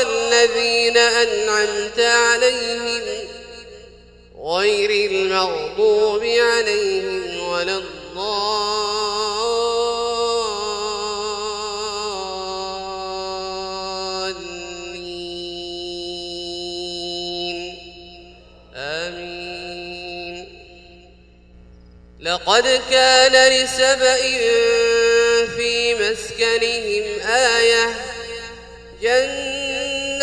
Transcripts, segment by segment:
الذين أنعمت عليهم غير المغضوب عليهم ولا الضالين. آمين. لقد كان لسبإ في مسكنهم آية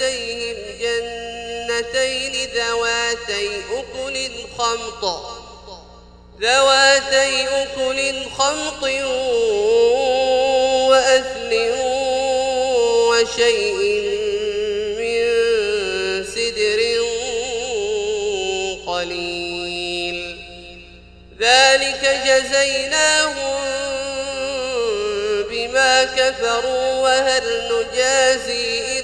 بجنتيهم جنتين ذواتي أكل خمط. ذواتي أكل خمط وأثل وشيء من سدر قليل. ذلك جزيناهم بما كفروا وهل نجازي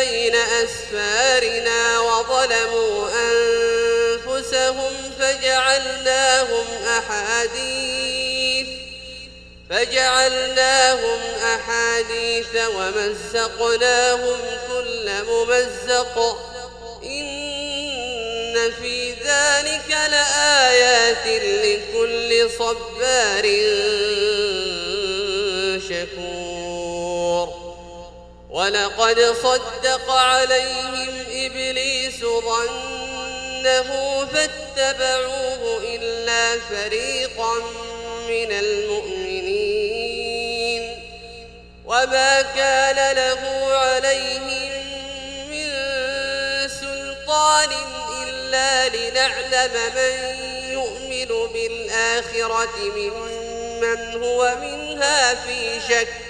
بين أسفارنا وظلموا أنفسهم فجعلناهم أحاديث فجعلناهم أحاديث ومزقناهم كل ممزق إن في ذلك لآيات لكل صبار شكور ولقد صدق عليهم إبليس ظنه فاتبعوه إلا فريقا من المؤمنين وما كان له عليهم من سلطان إلا لنعلم من يؤمن بالآخرة ممن هو منها في شك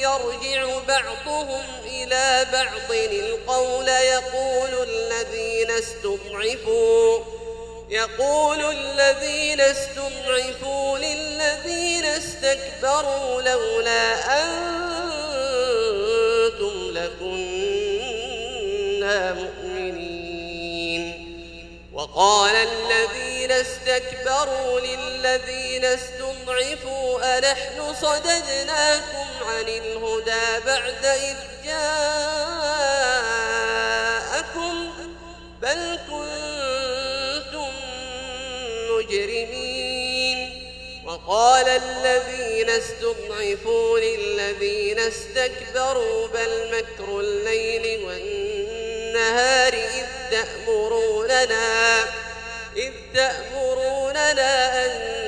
يرجع بعضهم إلى بعض. القول يقول الذين استضعفوا يقول الذين استضعفوا للذين استكبروا لولا أنتم لكنا مؤمنين. وقال الذين استكبروا للذين استضعفوا أنحن صددناكم عن الهدى بعد إذ جاءكم بل كنتم مجرمين وقال الذين استضعفوا للذين استكبروا بل مكر الليل والنهار إذ تأمروننا إذ تأمروننا أن